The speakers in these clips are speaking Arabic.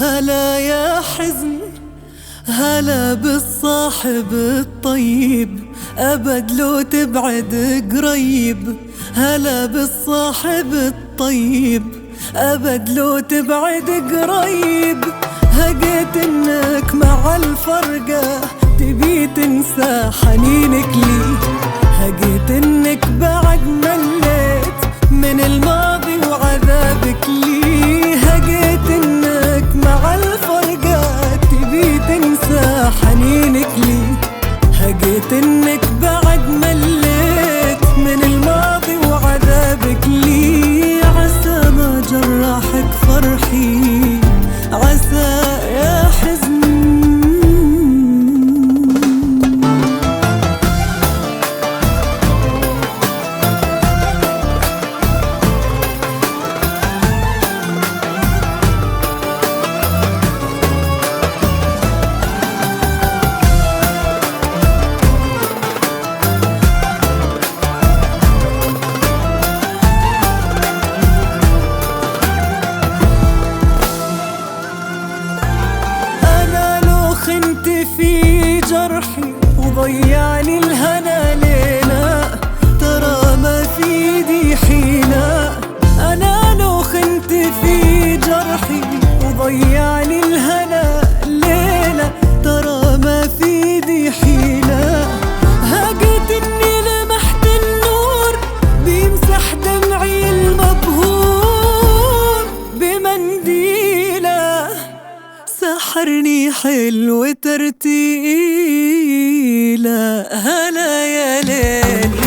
هلا يا حزن هلا بالصاحب الطيب. أبد لو تبعد قريب هلا بالصاحب الطيب. أبد لو تبعد قريب هقيت إنك مع الفرقة. تبي تنسى حنينك لي هقيت إنك بعد مليت. من الماضي هقيت إنك مع الفرقة تبي حنينك إنك جرحي وضيعني الهنا لينا ترى ما في دي حيلة أنا لو خنت في جرحي وضيعني الهنا حلو ترتيلة هلا يا ليل.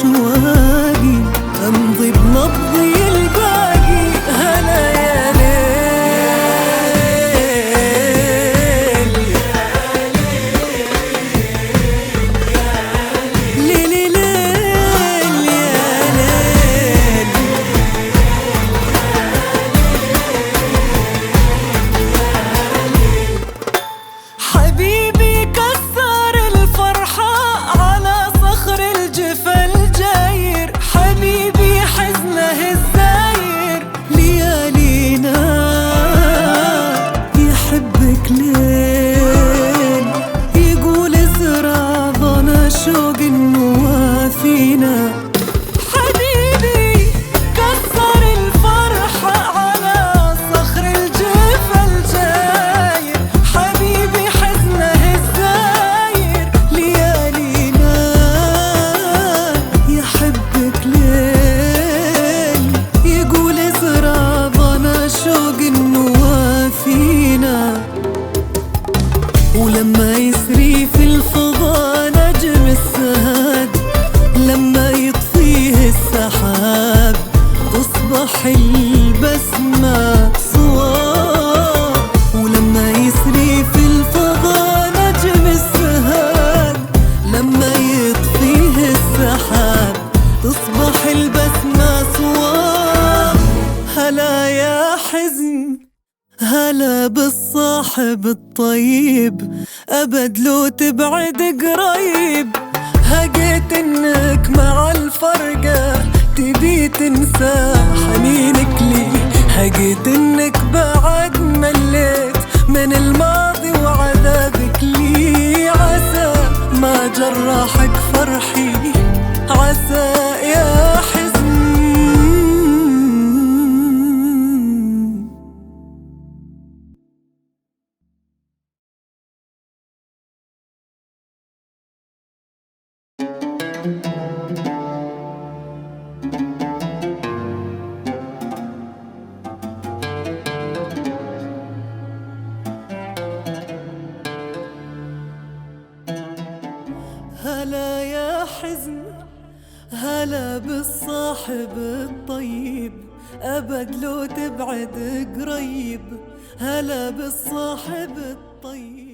أشواقي أمضي بنبضي ظنا شوق نجم السهاد لما يطفيه السحاب تصبح البسمة صواب. ولما يسري في الفضاء نجم السهاد لما يطفيه السحاب تصبح البسمة صواب. هلا يا حزن هلا بالصاحب الطيب أبد لو تبعد قريب. هقيت إنك مع الفرقة تبي تنسى حنينك لي. هقيت إنك بعد مليت من الماضي. هلا يا حزن هلا بالصاحب الطيب. أبد لو تبعد قريب هلا بالصاحب الطيب.